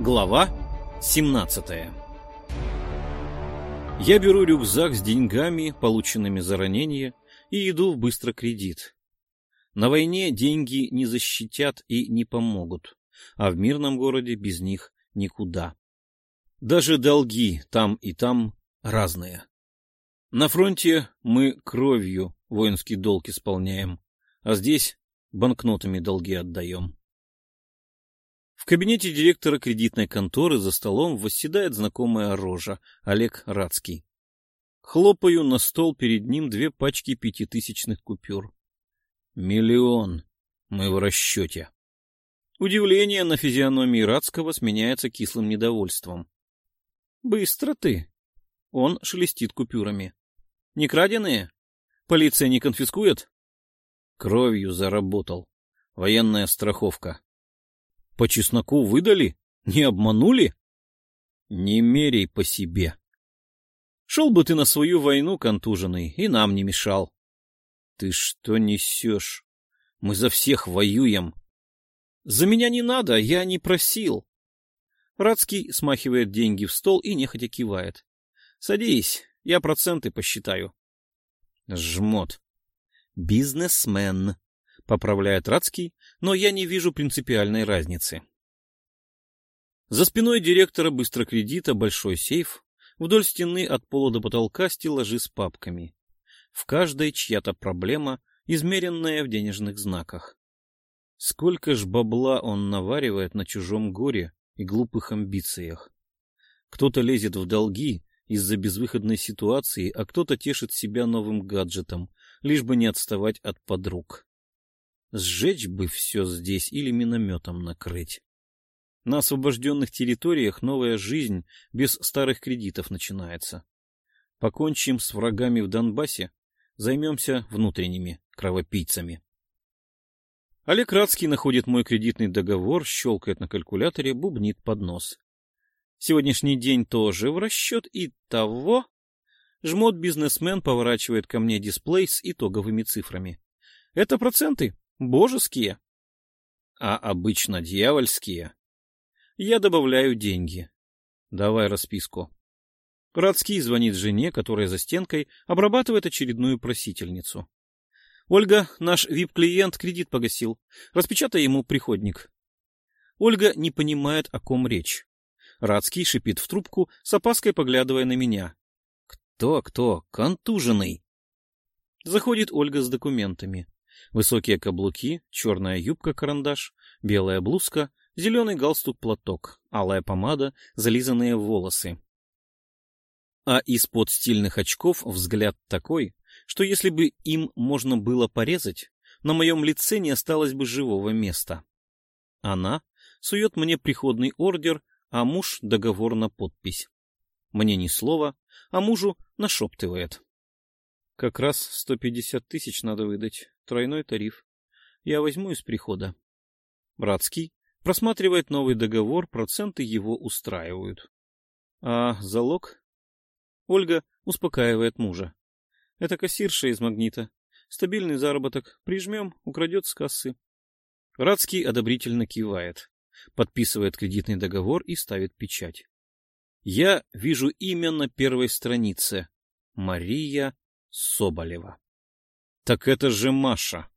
Глава 17 Я беру рюкзак с деньгами, полученными за ранение, и иду в быстрокредит. На войне деньги не защитят и не помогут, а в мирном городе без них никуда. Даже долги там и там разные. На фронте мы кровью воинский долг исполняем, а здесь банкнотами долги отдаем. В кабинете директора кредитной конторы за столом восседает знакомая рожа Олег Рацкий. Хлопаю на стол перед ним две пачки пятитысячных купюр. Миллион. Мы в расчете. Удивление на физиономии Рацкого сменяется кислым недовольством. Быстро ты. Он шелестит купюрами. Не краденые? Полиция не конфискует? Кровью заработал. Военная страховка. По чесноку выдали? Не обманули? Не мерей по себе. Шел бы ты на свою войну, контуженный, и нам не мешал. Ты что несешь? Мы за всех воюем. За меня не надо, я не просил. Радский смахивает деньги в стол и нехотя кивает. Садись, я проценты посчитаю. Жмот. Бизнесмен, поправляет Радский, но я не вижу принципиальной разницы. За спиной директора быстрокредита большой сейф, вдоль стены от пола до потолка стеллажи с папками. В каждой чья-то проблема, измеренная в денежных знаках. Сколько ж бабла он наваривает на чужом горе и глупых амбициях. Кто-то лезет в долги из-за безвыходной ситуации, а кто-то тешит себя новым гаджетом, лишь бы не отставать от подруг. Сжечь бы все здесь или минометом накрыть. На освобожденных территориях новая жизнь без старых кредитов начинается. Покончим с врагами в Донбассе, займемся внутренними кровопийцами. Олег Радский находит мой кредитный договор, щелкает на калькуляторе, бубнит под нос. Сегодняшний день тоже в расчет и того... Жмот-бизнесмен поворачивает ко мне дисплей с итоговыми цифрами. Это проценты. Божеские. А обычно дьявольские. Я добавляю деньги. Давай расписку. Радский звонит жене, которая за стенкой обрабатывает очередную просительницу. Ольга, наш вип-клиент, кредит погасил. Распечатай ему приходник. Ольга не понимает, о ком речь. Радский шипит в трубку, с опаской поглядывая на меня. Кто, кто? Контуженный. Заходит Ольга с документами. Высокие каблуки, черная юбка-карандаш, белая блузка, зеленый галстук-платок, алая помада, зализанные волосы. А из-под стильных очков взгляд такой, что если бы им можно было порезать, на моем лице не осталось бы живого места. Она сует мне приходный ордер, а муж — договор на подпись. Мне ни слова, а мужу нашептывает. Как раз сто пятьдесят тысяч надо выдать. Тройной тариф. Я возьму из прихода. Братский просматривает новый договор, проценты его устраивают. А залог? Ольга успокаивает мужа. Это кассирша из магнита. Стабильный заработок. Прижмем, украдет с кассы. Радский одобрительно кивает, подписывает кредитный договор и ставит печать. Я вижу имя на первой странице. Мария Соболева. Так это же Маша.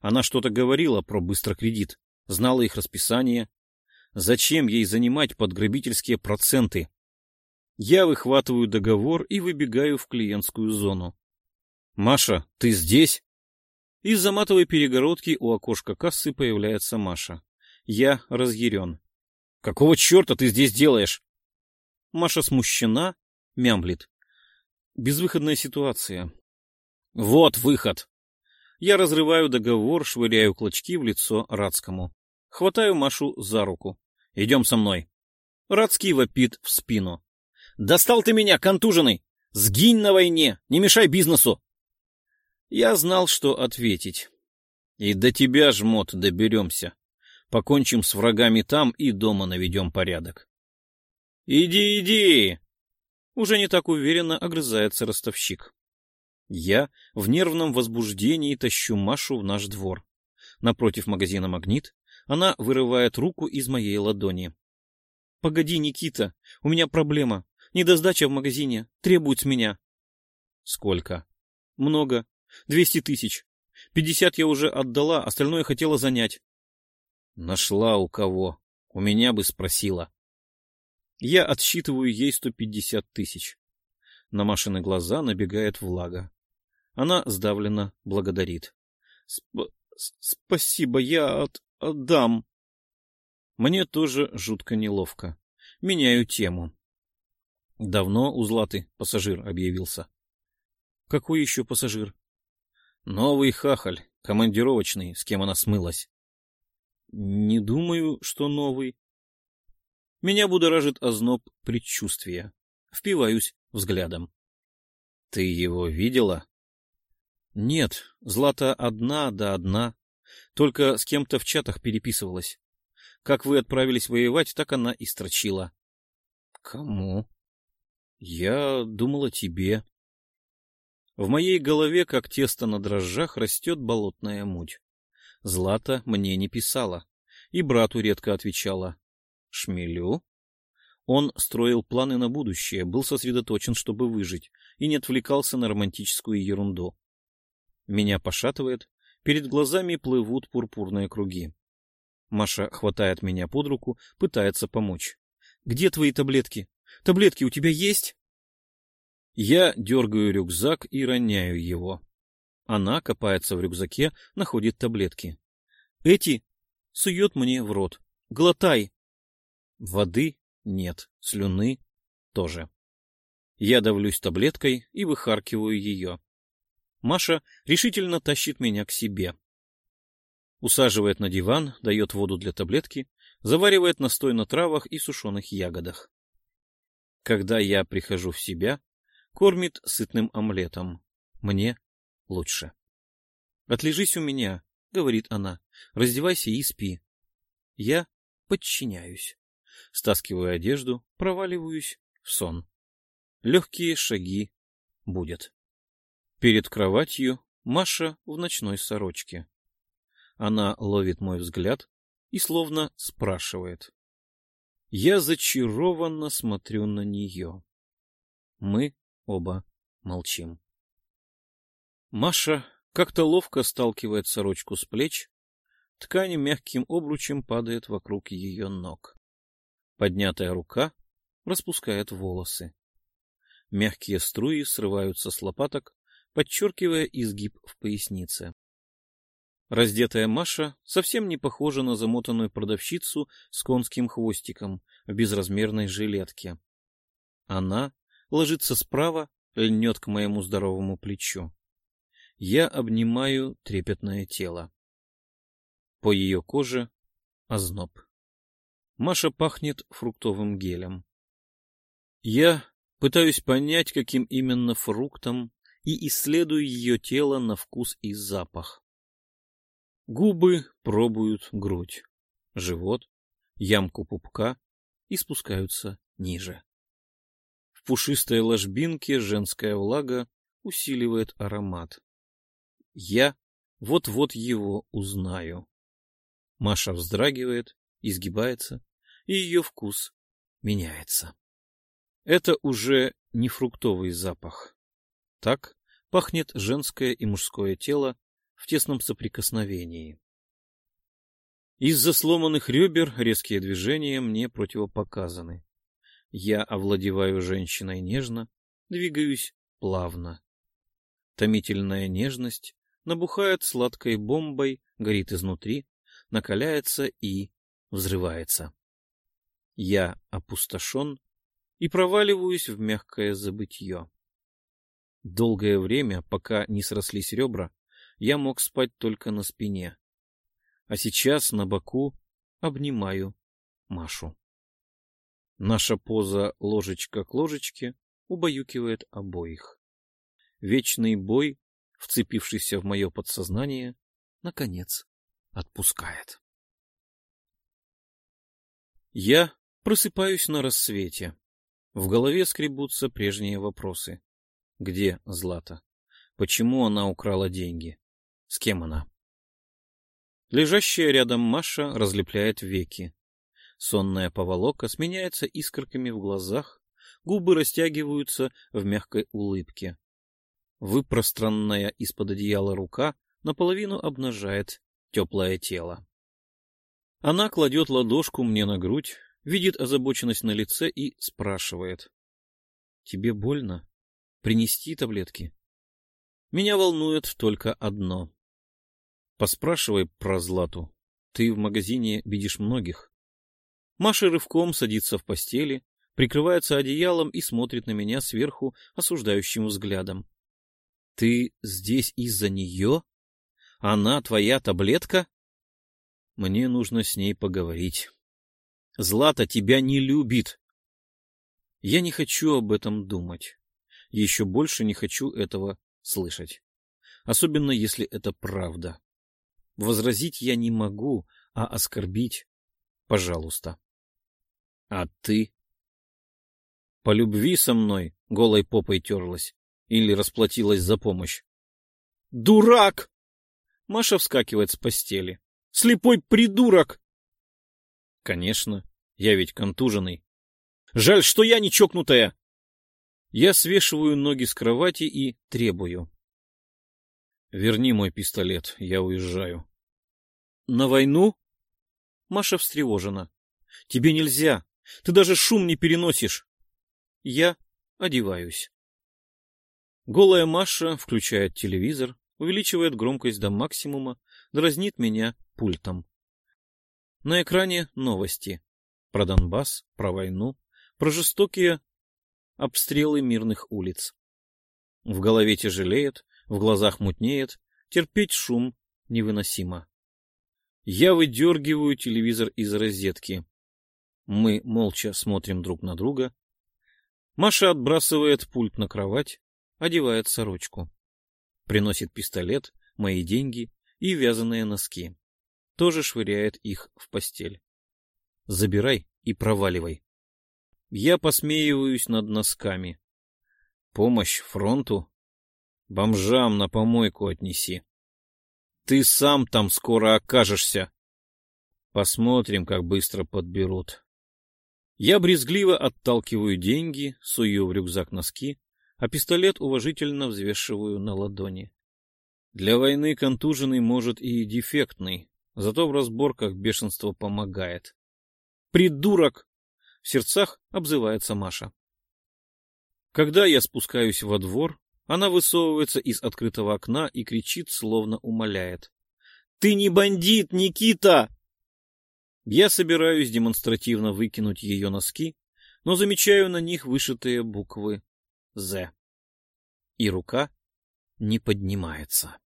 Она что-то говорила про быстрокредит, знала их расписание. Зачем ей занимать подграбительские проценты? Я выхватываю договор и выбегаю в клиентскую зону. «Маша, ты здесь?» Из-за матовой перегородки у окошка кассы появляется Маша. Я разъярен. «Какого черта ты здесь делаешь?» Маша смущена, мямлит. Безвыходная ситуация. Вот выход. Я разрываю договор, швыряю клочки в лицо Радскому. Хватаю Машу за руку. Идем со мной. Радский вопит в спину. Достал ты меня, контуженный! Сгинь на войне, не мешай бизнесу! Я знал, что ответить. И до тебя, жмот, доберемся. Покончим с врагами там и дома наведем порядок. Иди, иди! Уже не так уверенно огрызается ростовщик. Я в нервном возбуждении тащу Машу в наш двор. Напротив магазина «Магнит» она вырывает руку из моей ладони. — Погоди, Никита, у меня проблема. Недосдача в магазине. Требуют с меня. — Сколько? — Много. Двести тысяч. Пятьдесят я уже отдала, остальное хотела занять. — Нашла у кого. У меня бы спросила. Я отсчитываю ей сто пятьдесят тысяч. На Машины глаза набегает влага. Она сдавленно благодарит. Сп — Спасибо, я от отдам. Мне тоже жутко неловко. Меняю тему. Давно у Златы пассажир объявился. Какой еще пассажир? Новый хахаль, командировочный, с кем она смылась. Не думаю, что новый. Меня будоражит озноб предчувствия. Впиваюсь взглядом. Ты его видела? Нет, Злата одна да одна. Только с кем-то в чатах переписывалась. Как вы отправились воевать, так она и строчила. Кому? Я думала тебе. В моей голове, как тесто на дрожжах, растет болотная муть. Злата мне не писала, и брату редко отвечала. Шмелю? Он строил планы на будущее, был сосредоточен, чтобы выжить, и не отвлекался на романтическую ерунду. Меня пошатывает, перед глазами плывут пурпурные круги. Маша хватает меня под руку, пытается помочь. — Где твои таблетки? Таблетки у тебя есть? Я дергаю рюкзак и роняю его. Она копается в рюкзаке, находит таблетки. Эти сует мне в рот. Глотай. Воды нет, слюны тоже. Я давлюсь таблеткой и выхаркиваю ее. Маша решительно тащит меня к себе. Усаживает на диван, дает воду для таблетки, заваривает настой на травах и сушеных ягодах. Когда я прихожу в себя, кормит сытным омлетом. Мне лучше. «Отлежись у меня», — говорит она, — «раздевайся и спи». Я подчиняюсь. Стаскиваю одежду, проваливаюсь в сон. Легкие шаги будет. Перед кроватью Маша в ночной сорочке. Она ловит мой взгляд и словно спрашивает. Я зачарованно смотрю на нее. Мы оба молчим. Маша как-то ловко сталкивает сорочку с плеч, ткань мягким обручем падает вокруг ее ног. Поднятая рука распускает волосы. Мягкие струи срываются с лопаток, подчеркивая изгиб в пояснице. Раздетая Маша совсем не похожа на замотанную продавщицу с конским хвостиком в безразмерной жилетке. Она ложится справа, льнет к моему здоровому плечу. Я обнимаю трепетное тело. По ее коже озноб. Маша пахнет фруктовым гелем. Я пытаюсь понять, каким именно фруктом, и исследую ее тело на вкус и запах. Губы пробуют грудь, живот, ямку пупка и спускаются ниже. В пушистой ложбинке женская влага усиливает аромат. Я вот-вот его узнаю. Маша вздрагивает, изгибается, и ее вкус меняется. Это уже не фруктовый запах. Так пахнет женское и мужское тело в тесном соприкосновении. Из-за сломанных ребер резкие движения мне противопоказаны. Я овладеваю женщиной нежно, двигаюсь плавно. Томительная нежность набухает сладкой бомбой, горит изнутри, накаляется и взрывается. Я опустошен и проваливаюсь в мягкое забытье. Долгое время, пока не срослись ребра, я мог спать только на спине. А сейчас на боку обнимаю Машу. Наша поза ложечка к ложечке убаюкивает обоих. Вечный бой, вцепившийся в мое подсознание, наконец отпускает. Я просыпаюсь на рассвете. В голове скребутся прежние вопросы. Где Злата? Почему она украла деньги? С кем она? Лежащая рядом Маша разлепляет веки. Сонная поволока сменяется искорками в глазах, губы растягиваются в мягкой улыбке. Выпространная из-под одеяла рука наполовину обнажает теплое тело. Она кладет ладошку мне на грудь, видит озабоченность на лице и спрашивает. — Тебе больно? Принести таблетки? Меня волнует только одно. Поспрашивай про Злату. Ты в магазине видишь многих. Маша рывком садится в постели, прикрывается одеялом и смотрит на меня сверху осуждающим взглядом. — Ты здесь из-за нее? Она твоя таблетка? Мне нужно с ней поговорить. Злата тебя не любит. Я не хочу об этом думать. Еще больше не хочу этого слышать. Особенно, если это правда. Возразить я не могу, а оскорбить — пожалуйста. А ты? По любви со мной голой попой терлась или расплатилась за помощь? Дурак! Маша вскакивает с постели. Слепой придурок! Конечно, я ведь контуженный. Жаль, что я не чокнутая. Я свешиваю ноги с кровати и требую. Верни мой пистолет, я уезжаю. На войну? Маша встревожена. Тебе нельзя. Ты даже шум не переносишь. Я одеваюсь. Голая Маша включает телевизор, увеличивает громкость до максимума, дразнит меня пультом. На экране новости. Про Донбасс, про войну, про жестокие обстрелы мирных улиц. В голове тяжелеет, в глазах мутнеет, терпеть шум невыносимо. Я выдергиваю телевизор из розетки. Мы молча смотрим друг на друга. Маша отбрасывает пульт на кровать, одевает сорочку. Приносит пистолет, мои деньги и вязаные носки. Тоже швыряет их в постель. Забирай и проваливай. Я посмеиваюсь над носками. Помощь фронту? Бомжам на помойку отнеси. Ты сам там скоро окажешься. Посмотрим, как быстро подберут. Я брезгливо отталкиваю деньги, сую в рюкзак носки, а пистолет уважительно взвешиваю на ладони. Для войны контуженный может и дефектный, зато в разборках бешенство помогает. «Придурок!» — в сердцах обзывается Маша. Когда я спускаюсь во двор, она высовывается из открытого окна и кричит, словно умоляет. «Ты не бандит, Никита!» Я собираюсь демонстративно выкинуть ее носки, но замечаю на них вышитые буквы «З». И рука не поднимается.